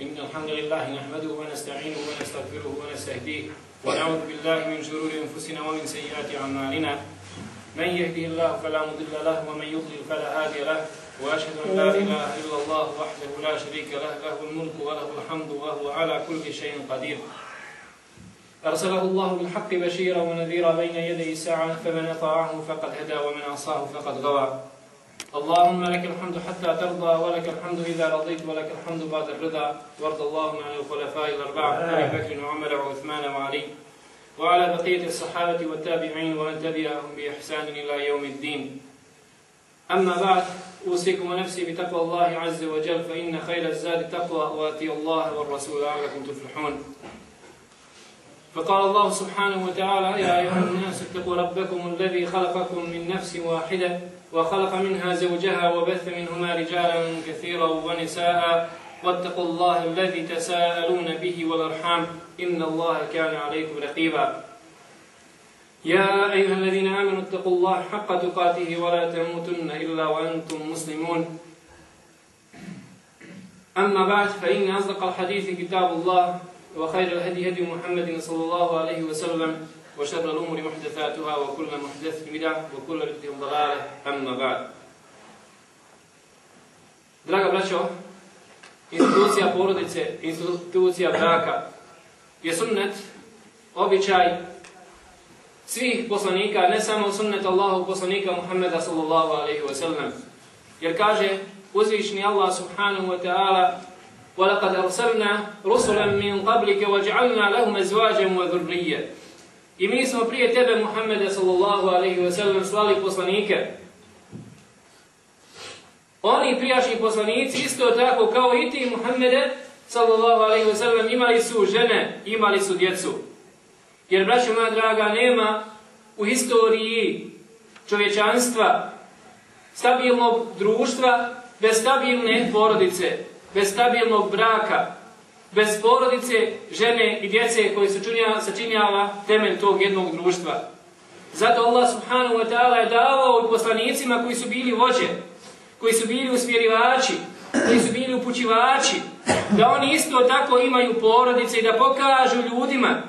إن الحمد لله نحمده ونستعينه ونستغفره ونستهديه ونعوذ بالله من شرور أنفسنا ومن سيئات أعمالنا. من يهده الله فلا مضل له ومن يضلل فلا هادي له. وأشهد أن لا إله إلا الله وحده لا شريك له. له الملك وله الحمد وهو على كل شيء قدير. أرسله الله بالحق بشيرا ونذيرا بين يدي الساعة فمن أطاعه فقد هدى ومن عصاه فقد غوى. اللهم لك الحمد حتى ترضى ولك الحمد إذا رضيت ولك الحمد بعد الرضا. وارض اللهم عن الخلفاء الأربعة أبي بكر وعمر وعثمان وعلي. وعلى بقية الصحابة والتابعين ومن تبعهم بإحسان إلى يوم الدين. أما بعد أوصيكم ونفسي بتقوى الله عز وجل فإن خير الزاد التقوى وأتي الله والرسول لعلكم تفلحون. فقال الله سبحانه وتعالى يا أيها الناس اتقوا ربكم الذي خلقكم من نفس واحدة. وخلق منها زوجها وبث منهما رجالا كثيرا ونساء. واتقوا الله الذي تساءلون به والأرحام. إن الله كان عليكم رقيبا. يا أيها الذين آمنوا اتقوا الله حق تقاته ولا تموتن إلا وأنتم مسلمون. أما بعد فإن أصدق الحديث كتاب الله وخير الهدي هدي محمد صلى الله عليه وسلم. وشر الأمور محدثاتها وكل محدث بدعة وكل بدعة ضلالة أما بعد Draga braćo, institucija porodice, institucija braka je sunnet, običaj svih poslanika, ne samo sunnet Allahu poslanika Muhammeda sallallahu alaihi wa sallam. Jer kaže uzvišni Allah subhanahu wa ta'ala وَلَقَدْ أَرْسَلْنَا رُسُلًا مِنْ قَبْلِكَ وَجْعَلْنَا لَهُمْ أَزْوَاجًا وَذُرِّيَّ I mi smo prije tebe, Muhammede sallallahu alaihi wa sallam, slali poslanike. Oni prijašnji poslanici, isto tako kao i ti, Muhammede sallallahu alaihi wa sallam, imali su žene, imali su djecu. Jer, braćo moja draga, nema u historiji čovječanstva stabilnog društva bez stabilne porodice, bez stabilnog braka, bez porodice, žene i djece koji se čunjava, sačinjava temelj tog jednog društva. Zato Allah subhanahu wa ta'ala je davao i poslanicima koji su bili vođe, koji su bili usmjerivači, koji su bili upućivači, da oni isto tako imaju porodice i da pokažu ljudima,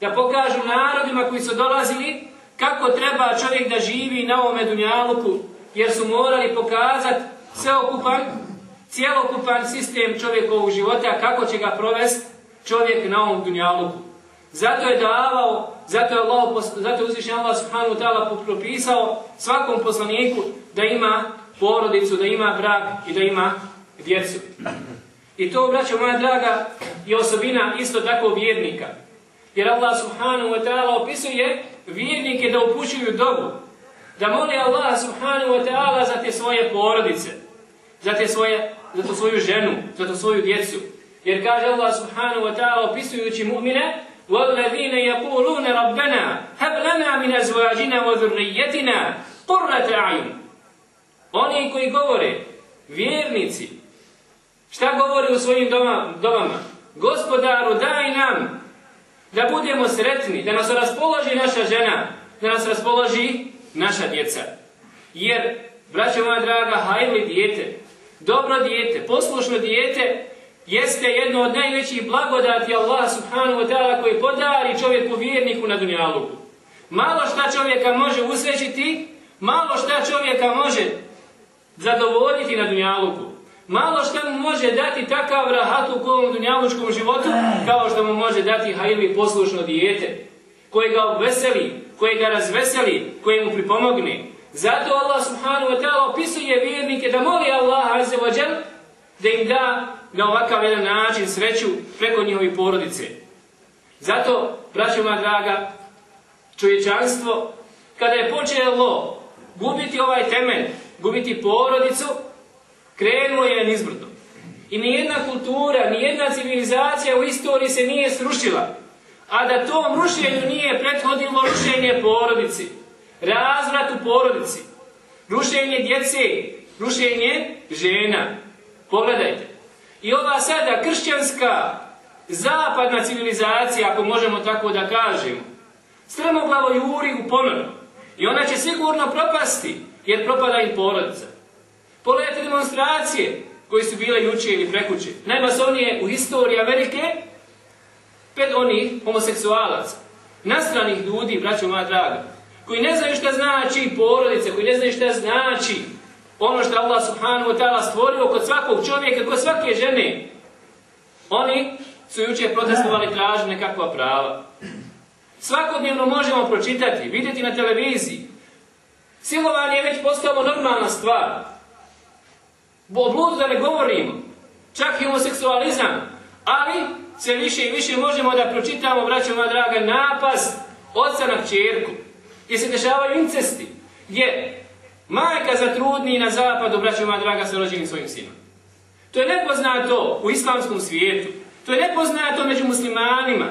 da pokažu narodima koji su dolazili kako treba čovjek da živi na ovome dunjaluku, jer su morali pokazati sveokupan cijelokupan sistem čovjekovog života, kako će ga provesti čovjek na ovom dunjaluku. Zato je davao, zato je Allah, zato je uzvišen Allah subhanahu wa ta'ala propisao svakom poslaniku da ima porodicu, da ima brak i da ima djecu. I to, braćo moja draga, je osobina isto tako vjernika. Jer Allah subhanahu wa ta'ala opisuje vjernike da upućuju dobu, da moli Allah subhanahu wa ta'ala za te svoje porodice, za te svoje za to svoju ženu, za to svoju djecu. Jer kaže Allah subhanahu wa ta'ala opisujući mu'mine وَالَّذِينَ يَقُولُونَ رَبَّنَا هَبْ لَنَا مِنَ أَزْوَاجِنَا وَذُرِّيَّتِنَا قُرَّةَ أَعْيُنَ Oni koji govore, vjernici, šta govore u svojim doma, domama? Gospodaru, daj nam da budemo sretni, da nas raspoloži naša žena, da nas raspoloži naša djeca. Jer, braćo moja draga, hajli dijete, dobro dijete, poslušno dijete, jeste jedno od najvećih blagodati Allah subhanahu wa ta'ala koji podari čovjeku vjerniku na dunjaluku. Malo šta čovjeka može usrećiti, malo šta čovjeka može zadovoljiti na dunjaluku. Malo šta mu može dati takav rahat u ovom dunjalučkom životu, kao što mu može dati hajli poslušno dijete, koje ga obveseli, koje ga razveseli, koje mu pripomogne. Zato Allah subhanahu wa ta'ala opisuje vjernike da moli Allah azze wa džel da im da na ovakav jedan način sreću preko njihovi porodice. Zato, braćo moja draga, čovječanstvo, kada je počelo gubiti ovaj temelj, gubiti porodicu, krenulo je nizbrdo. I nijedna kultura, nijedna civilizacija u istoriji se nije srušila, a da tom rušenju nije prethodilo rušenje porodici razvrat u porodici, rušenje djece, rušenje žena. Pogledajte. I ova sada kršćanska zapadna civilizacija, ako možemo tako da kažemo, strmoglavo juri u ponor. I ona će sigurno propasti, jer propada im porodica. Pogledajte demonstracije koji su bile juče ili prekuće. Najmasovnije u historiji Amerike, pet onih homoseksualaca, nastranih ljudi, braćo moja draga, koji ne znaju šta znači porodice, koji ne znaju šta znači ono što Allah subhanahu wa ta'ala stvorio kod svakog čovjeka, kod svake žene. Oni su juče protestovali traže nekakva prava. Svakodnevno možemo pročitati, vidjeti na televiziji. Silovanje je već postalo normalna stvar. O bludu da ne govorimo. Čak i homoseksualizam. Ali sve više i više možemo da pročitamo, braćo moja draga, napast oca na čerku. Gdje se dešavaju incesti. Gdje majka zatrudni na zapadu, braćo moja draga, sa rođenim svojim sinom. To je nepoznato u islamskom svijetu. To je nepoznato među muslimanima.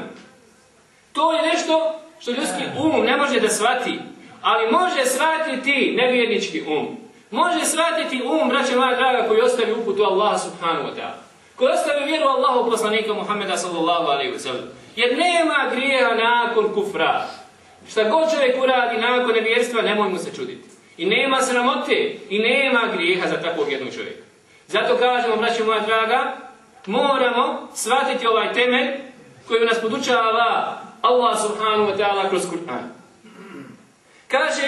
To je nešto što ljudski um ne može da shvati. Ali može shvatiti nevjernički um. Može shvatiti um, braće moja draga, koji ostavi uputu Allaha subhanahu wa ta'ala. Koji ostavi vjeru Allahu poslanika Muhammeda sallallahu alaihi wa sallam. Jer nema grijeha nakon kufra. Šta god čovjek uradi nakon nevjerstva, nemoj mu se čuditi. I nema sramote i nema grijeha za takvog jednog čovjeka. Zato kažemo, braći moja draga, moramo shvatiti ovaj temelj koji nas podučava Allah subhanahu wa ta'ala kroz Kur'an. Kaže,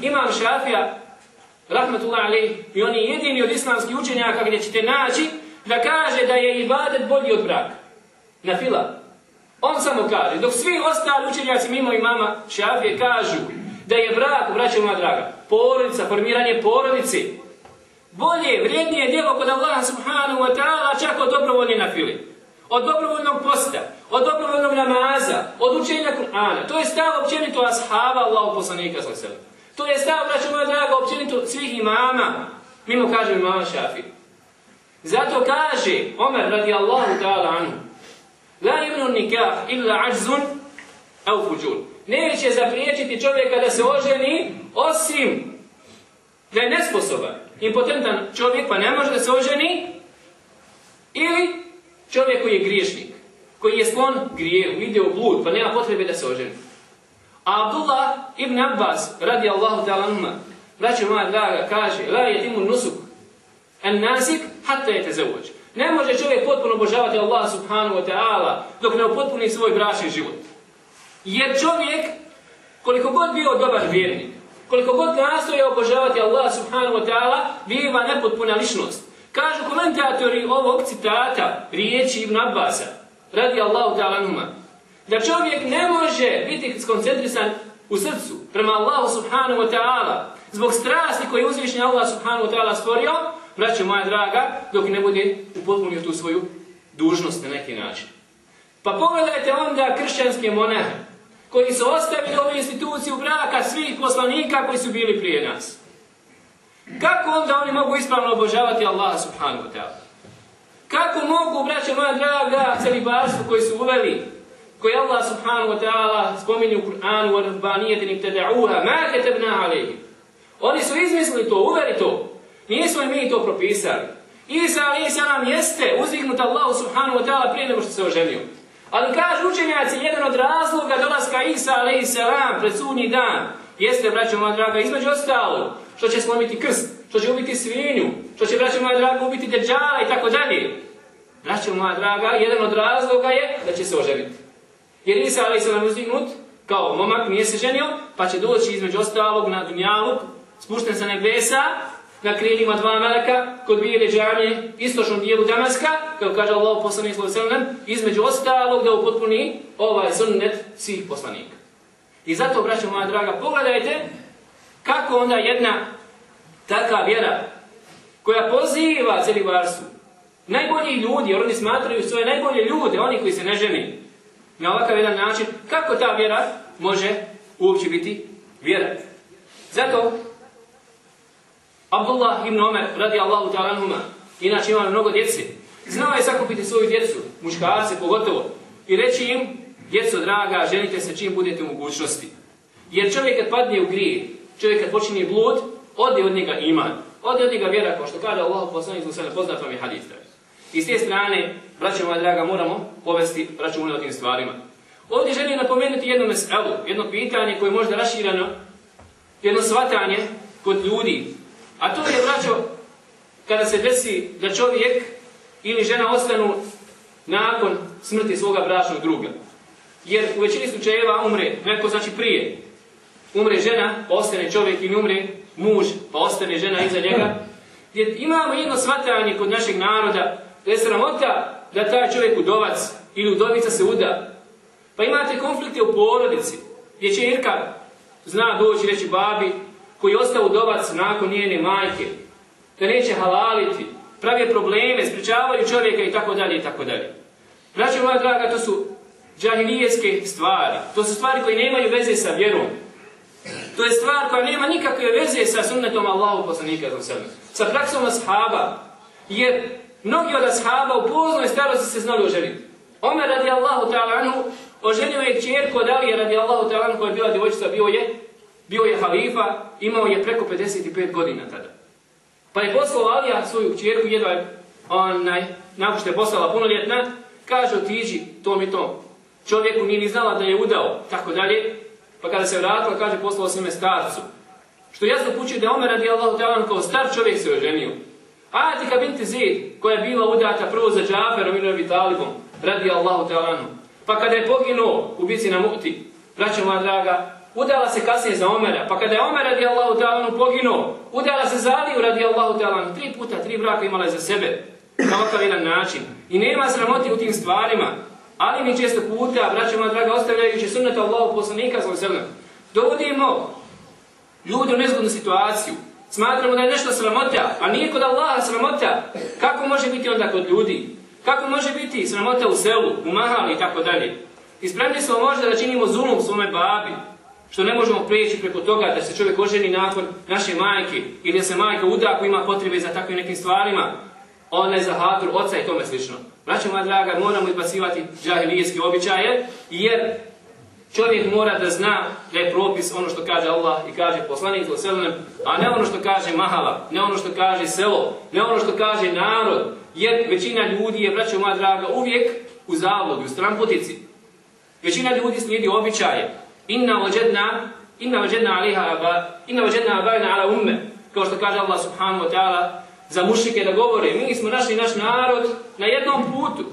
imam šafija, rahmatullahi alaih, i on je jedini od islamskih učenjaka gdje ćete naći da kaže da je ibadet bolji od braka. Na fila. On samo kaže, dok svi ostali učenjaci mimo imama šafije kažu da je brak, braće moja draga, porodica, formiranje porodice, bolje, vrijednije djelo kod Allaha subhanahu wa ta'ala čak od dobrovoljne na fili. Od dobrovoljnog posta, od dobrovoljnog namaza, od učenja Kur'ana. To je stav općenito ashaba Allahu poslanika sa sebe. To je stav, braćo moja draga, općenito svih imama. Mimo kaže imama Šafije. Zato kaže Omer radi Allahu ta'ala anhu. La nikah illa ajzun au fujun. Neće zapriječiti čovjeka da se oženi osim da je nesposoban, impotentan čovjek pa ne može da se oženi ili čovjek koji je griješnik, koji je sklon grijehu, ide u blud, pa nema potrebe da se oženi. A Abdullah ibn Abbas, radi Allahu ta'ala numa, braću moja draga, kaže, la jetimu nusuk, en nasik, hatta je te zauđ. Ne može čovjek potpuno obožavati Allah subhanahu wa ta'ala dok ne upotpuni svoj bračni život. Jer čovjek, koliko god bio dobar vjernik, koliko god nastoje obožavati Allah subhanahu wa ta'ala, biva nepotpuna ličnost. Kažu komentatori ovog citata, riječi Ibn Abbasa, radi Allahu ta'ala numa, da čovjek ne može biti skoncentrisan u srcu prema Allahu subhanahu wa ta'ala zbog strasti koje je uzvišnji Allah subhanahu wa ta'ala stvorio, braćo moja draga, dok ne bude upotpunio tu svoju dužnost na neki način. Pa pogledajte onda kršćanske monahe, koji su ostavili ovu instituciju braka svih poslanika koji su bili prije nas. Kako onda oni mogu ispravno obožavati Allaha subhanahu wa ta'ala? Kako mogu, braćo moja draga, celibarstvo koji su uveli, koji Allah subhanahu wa ta'ala spominje u Kur'anu wa rabbanijeti nik tada'uha, ma ketebna. Oni su izmislili to, uveli to. Nismo je mi to propisali. Isa alaih jeste uzvignut Allahu subhanahu wa ta'ala prije nego što se oženio. Ali kaže učenjaci, jedan od razloga dolaska Isa alaih salam pred sudnji dan, jeste, braćo moja draga, između ostalo, što će slomiti krst, što će ubiti svinju, što će, braćo moja draga, ubiti deđala i tako dalje. Braćo moja draga, jedan od razloga je da će se oženiti. Jer Isa alaih salam uzvignut, kao momak nije se ženio, pa će doći između ostalog na dunjalu, spušten sa nebesa, na krilima dva meleka kod bijele džamije istočnom dijelu Damaska, kao kaže Allah poslanik sallam, između ostalog da upotpuni ovaj sunnet svih poslanika. I zato, braćo moja draga, pogledajte kako onda jedna taka vjera koja poziva celibarstvu najbolji ljudi, jer oni smatraju svoje najbolje ljude, oni koji se ne ženi na ovakav jedan način, kako ta vjera može uopće biti vjera. Zato Abdullah ibn Omer, radi Allahu ta'ala anhuma, inače imao mnogo djece, znao je sakupiti svoju djecu, muškarce pogotovo, i reći im, djeco draga, ženite se čim budete u mogućnosti. Jer čovjek kad padne u grije, čovjek kad počinje blud, ode od njega iman, ode od njega vjera, kao što kaže Allah poslani zbog sve poznat vam je hadith. I s te strane, braćo moja draga, moramo povesti računa o tim stvarima. Ovdje želim napomenuti jedno meselu, jedno pitanje koje je možda raširano, jedno svatanje kod ljudi, A to je, braćo, kada se desi da čovjek ili žena ostanu nakon smrti svoga bračnog druga. Jer u većini slučajeva umre, neko znači prije, umre žena, pa ostane čovjek ili umre muž, pa ostane žena iza njega. Jer imamo jedno svatanje kod našeg naroda, da je sramota da taj čovjek udovac ili udovica se uda. Pa imate konflikte u porodici, gdje će Irka zna doći reći babi, koji je ostao udovac nakon njene majke, da neće halaliti, pravi probleme, spričavaju čovjeka i tako dalje i tako dalje. Braćo moja draga, to su džahilijeske stvari. To su stvari koje nemaju veze sa vjerom. To je stvar koja nema nikakve veze sa sunnetom Allahu poslanika za sebe. Sa praksom ashaba. Jer mnogi od ashaba u poznoj starosti se znali oženiti. Omer radi Allahu ta'ala anhu oženio je čerku od Alije radi Allahu ta'ala anhu koja je bila djevojčica, bio je, bio je halifa, imao je preko 55 godina tada. Pa je poslao Alija svoju kćerku, jedva je onaj, nakon što je poslala punoljetna, kaže otiđi tom i tom. Čovjeku nije ni znala da je udao, tako dalje. Pa kada se vratila, kaže poslao sam ime starcu. Što jasno pući da Omer radi Allahu ta'ala kao star čovjek se oženio. Atika binti Zid, koja je bila udata prvo za Džaferom i Rabi Talibom, radi Allahu ta'ala. Pa kada je poginuo u bici na muti, braćo moja draga, udala se kasnije za Omera. Pa kada je Omer radi Allahu ta'ala poginuo, udala se za Aliju radi Allahu ta'ala. Tri puta, tri braka imala je za sebe na ovakav jedan način. I nema sramoti u tim stvarima. Ali mi često puta, braćo moja draga, ostavljajući sunnata Allahu poslanika svoj sebe, dovodimo ljudi u nezgodnu situaciju. Smatramo da je nešto sramota, a nije kod Allaha sramota. Kako može biti onda kod ljudi? Kako može biti sramota u selu, u mahali i tako dalje? I spremni smo možda da činimo zulum svome babi, što ne možemo prijeći preko toga da se čovjek oženi nakon naše majke ili da se majka uda ako ima potrebe za takvim nekim stvarima, ona je za hatur oca i tome slično. Braćo moja draga, moramo izbacivati džahilijski običaje, jer čovjek mora da zna da je propis ono što kaže Allah i kaže poslanik za a ne ono što kaže mahala, ne ono što kaže selo, ne ono što kaže narod, jer većina ljudi je, braćo moja draga, uvijek u zavlogu, u stramputici. Većina ljudi slijedi običaje. Inna wajadna inna wajadna alaiha aba, inna wajadna abaina ala umme, kao što kaže Allah subhanahu wa ta'ala, za mušike da govore, mi smo našli naš narod na jednom putu.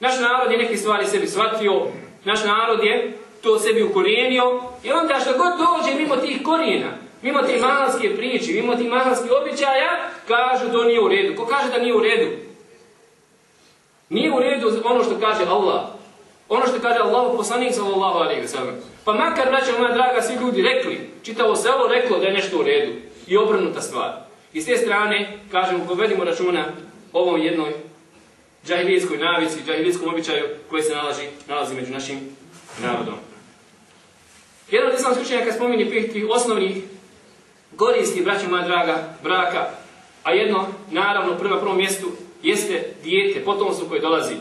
Naš narod je neke stvari sebi shvatio, naš narod je to sebi ukorijenio i onda što god dođe mimo tih korijena, mimo te mahalske priče, mimo tih mahalske običaja, kažu to nije u redu. Ko kaže da nije u redu? Nije u redu ono što kaže Allah. Ono što kaže Allah poslanik sallallahu alaihi wa sallam. Pa makar, braćo moja draga, svi ljudi rekli, čitavo selo reklo da je nešto u redu. I obrnuta stvar. I s te strane, kažemo, povedimo računa ovom jednoj džahilijskoj navici, džahilijskom običaju koji se nalazi, nalazi među našim narodom. Jedan od islamskih učenjaka spominje pet tih osnovnih koristi, braćo moja draga, braka, a jedno, naravno, prvo prvom mjestu, jeste dijete, potomstvo koje dolazi.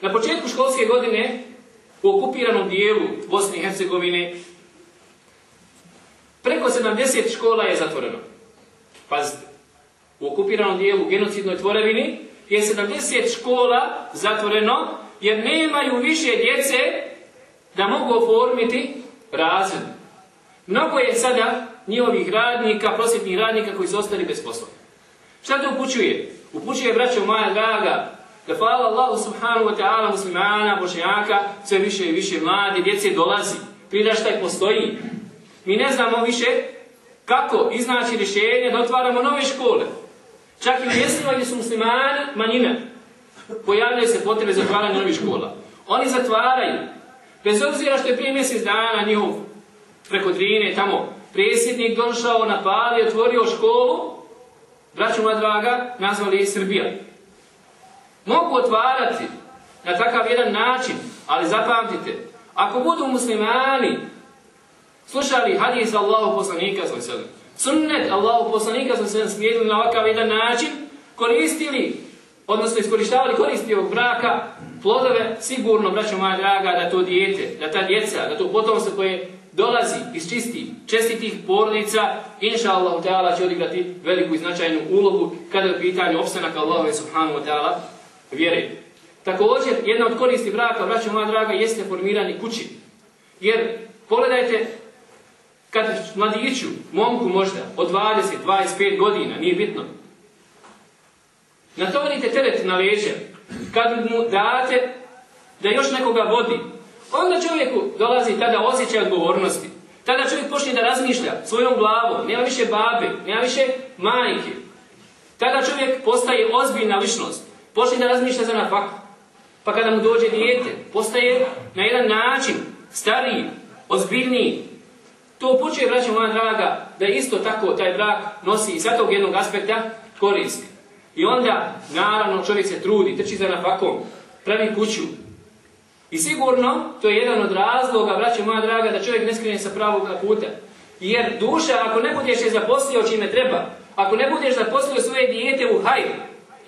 Na početku školske godine, u okupiranom dijelu Bosne i Hercegovine, preko 70 škola je zatvoreno. Pazite, u okupiranom dijelu genocidnoj tvorevini je 70 škola zatvoreno jer nemaju više djece da mogu oformiti razred. Mnogo je sada njihovih radnika, prosjetnih radnika koji su ostali bez posla. Šta to upućuje? Upućuje, braćo moja draga, da hvala Allahu subhanahu wa ta'ala muslimana, bošnjaka, sve više i više mlade djece dolazi. Priraštaj postoji. Mi ne znamo više kako iznaći rješenje da otvaramo nove škole. Čak i u mjestima gdje su muslimani manjine, pojavljaju se potrebe za otvaranje novih škola. Oni zatvaraju. Bez obzira što je prije mjesec dana njihov preko Drine, tamo presjednik došao, napali, otvorio školu, braću moja draga, nazvali je Srbija. Mogu otvarati na takav jedan način, ali zapamtite, ako budu muslimani slušali hadis Allahu poslanika svoj. Sunnet Allahu poslanika svoj sebe slijedili na ovakav jedan način, koristili, odnosno iskoristavali koristi ovog braka, plodove, sigurno, braćo moja draga, da to dijete, da ta djeca, da to potomstvo koje dolazi iz čisti, čestitih porodica, inša Allah će odigrati veliku i značajnu ulogu kada je u pitanju opstanak Allahove subhanahu wa ta'ala vjere. Također, jedna od koristi braka, braćo moja draga, jeste formiranje kući. Jer, pogledajte, Kad mladiću, momku možda, od 20, 25 godina, nije bitno, natovarite teret na leđe, kad mu date da još nekoga vodi, onda čovjeku dolazi tada osjećaj odgovornosti. Tada čovjek počne da razmišlja svojom glavom, nema više babe, nema više majke. Tada čovjek postaje ozbiljna ličnost, počne da razmišlja za nafaku. Pa kada mu dođe dijete, postaje na jedan način stariji, ozbiljniji. To počuje, braćo moja draga, da isto tako taj brak nosi i sa tog jednog aspekta koristi. I onda, naravno, čovjek se trudi, trči za nafakom, pravi kuću. I sigurno, to je jedan od razloga, braćo moja draga, da čovjek ne skrine sa pravog puta. Jer duša, ako ne budeš je zaposlio čime treba, ako ne budeš zaposlio svoje dijete u hajru,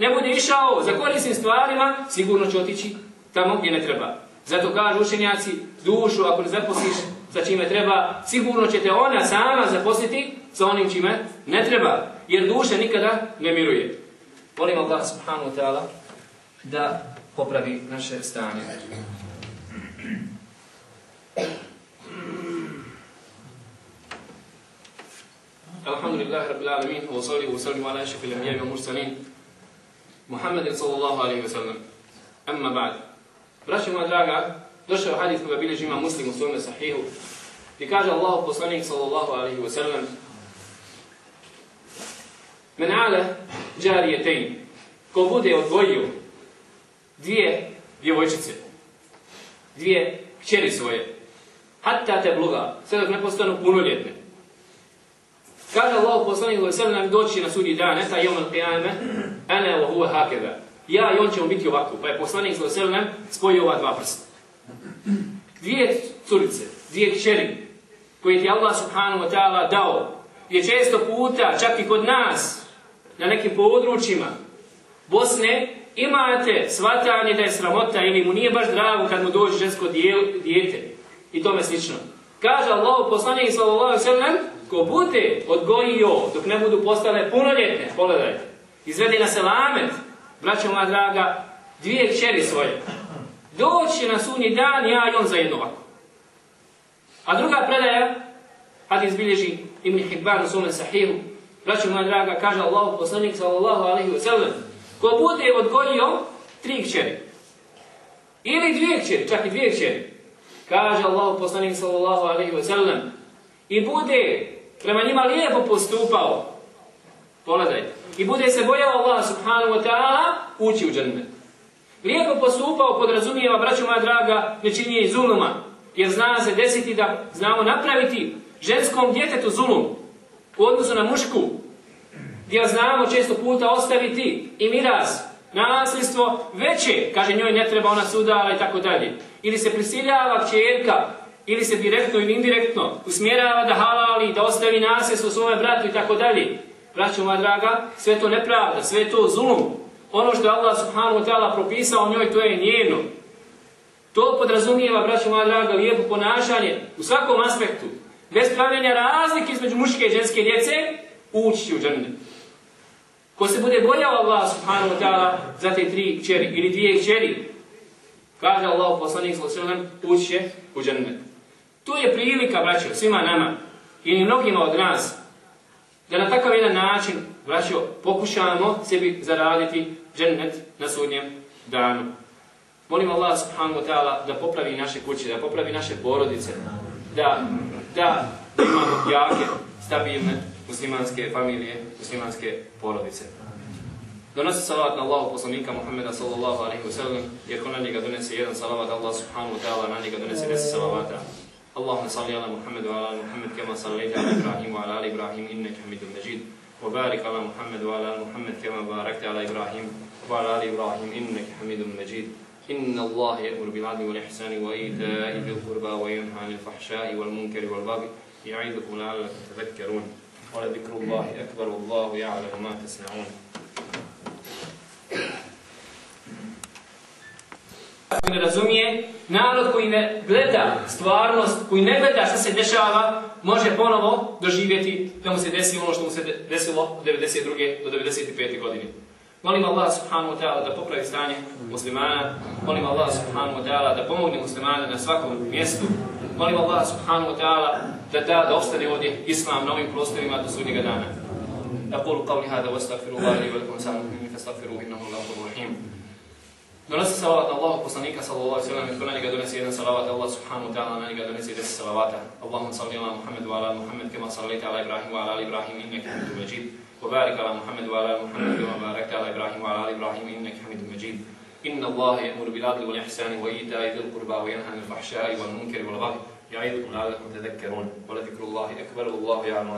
ne bude išao za korisnim stvarima, sigurno će otići tamo gdje ne treba. Zato kažu učenjaci, dušu ako ne zaposliš sa čime treba, sigurno će te ona sama zaposliti sa onim čime ne treba. Jer duša nikada ne miruje. Molim Allah subhanahu wa ta'ala da popravi naše stanje. Alhamdulillah, rabbil alamin, wa salli wa sallim ala šefi l-anbiya Muhammedin sallallahu alaihi wa sallam. Amma ba'd. Braći moja draga, došao hadith koga bilježi ima muslim u svome sahihu i kaže Allah poslanik sallallahu alaihi wa sallam Men ale džarijetein ko bude odvojio dvije djevojčice, dvije kćeri svoje, hatta te bluga, sve dok ne postanu punoljetne. Kaže Allah poslanik sallallahu alaihi wa sallam doći na sudi dan, eta jom al-qiyame, ene wa huwa hakeda. Ja i on ćemo biti ovako. Pa je poslanik sa Veselnem spojio ova dva prsta. Dvije curice, dvije kćeri, koje ti Allah subhanahu wa ta'ala dao, je često puta, čak i kod nas, na nekim područjima Bosne, imate svatanje da je sramota ili mu nije baš drago kad mu dođe žensko dijete. I tome slično. Kaže Allah poslanik sallallahu sallam, ko bude odgojio dok ne budu postale punoljetne, pogledajte, izvede na selamet, braćo moja draga, dvije kćeri svoje. Doći na sunji dan, ja i on za jedno ovako. A druga predaja, hadis bilježi Ibn Hibban u svome sahihu, braćo moja draga, kaže Allah poslanik sallallahu alaihi wa sallam, ko bude odgojio tri kćeri, ili dvije kćeri, čak i dvije kćeri, kaže Allah poslanik sallallahu alaihi wa sallam, i bude prema njima lijepo postupao, pogledajte, i bude se bojao Allah subhanahu wa ta'ala, ući u džennet. Lijepo postupao podrazumijeva, braću moja draga, nečinije zuluma, jer zna se desiti da znamo napraviti ženskom djetetu zulum u odnosu na mušku, gdje znamo često puta ostaviti i miraz, nasljedstvo veće, kaže njoj ne treba ona sudala i tako dalje. Ili se prisiljava čerka, ili se direktno ili indirektno usmjerava da halali, da ostavi nasljedstvo svome bratu i tako dalje. Braćo moja draga, sve to nepravda, sve to zulum. Ono što je Allah subhanahu wa ta'ala propisao njoj, to je njeno. To podrazumijeva, braćo moja draga, lijepo ponašanje u svakom aspektu. Bez pravljenja razlike između muške i ženske djece, ući će u džennet. Ko se bude bojao Allah subhanahu wa ta'ala za te tri kćeri ili dvije kćeri, kaže Allah poslanik sallam, ući će u džennet. To je prilika, braćo, svima nama i mnogima od nas, da na takav jedan način, braćo, pokušamo sebi zaraditi džennet na sudnjem danu. Molim Allah subhanahu wa ta'ala da popravi naše kuće, da popravi naše porodice, da, da imamo jake, stabilne muslimanske familije, muslimanske porodice. Donosi salavat na Allahu poslanika Muhammeda sallallahu alaihi wa sallam, jer ko na njega donese jedan salavat, Allah subhanahu wa ta'ala na njega donese deset salavata. اللهم صل على محمد وعلى آل محمد كما صليت على إبراهيم وعلى آل إبراهيم إنك حميد مجيد. وبارك على محمد وعلى آل محمد كما باركت على إبراهيم وعلى آل إبراهيم إنك حميد مجيد. إن الله يأمر بالعدل والإحسان وإيتاء ذي القربى وينهى عن الفحشاء والمنكر والبغي يعظكم لعلكم تذكرون. ولذكر الله أكبر والله يعلم ما تصنعون. ne razumije, narod koji ne gleda stvarnost, koji ne gleda što se dešava, može ponovo doživjeti da mu se desi ono što mu se desilo od 92. do 95. godine. Molim Allah subhanahu wa ta'ala da popravi stanje muslimana. Molim Allah subhanahu wa ta'ala da pomogne muslimana na svakom mjestu. Molim Allah subhanahu wa ta'ala da, da, da ostane ovdje islam na ovim prostorima do sudnjega dana. أقول قولي هذا واستغفر الله لي ولكم سائر المؤمنين فاستغفروه إنه هو الغفور الرحيم Donosi salavat na Allahu poslanika sallallahu alejhi ve sellem, ko na njega donese jedan salavat, Allah subhanahu wa ta'ala na njega donese deset salavata. Allahumma salli ala Muhammad wa ala Muhammad kama sallaita ala Ibrahim wa ala ali Ibrahim innaka Hamidum Majid. Wa barik ala Muhammad wa ala Muhammad kama barakta ala Ibrahim wa ala ali Ibrahim innaka Hamidum Majid. إن الله يأمر بالعدل والإحسان وإيتاء ذي القربى وينهى عن الفحشاء والمنكر والبغي يعظكم لعلكم تذكرون ولذكر الله أكبر والله يعلم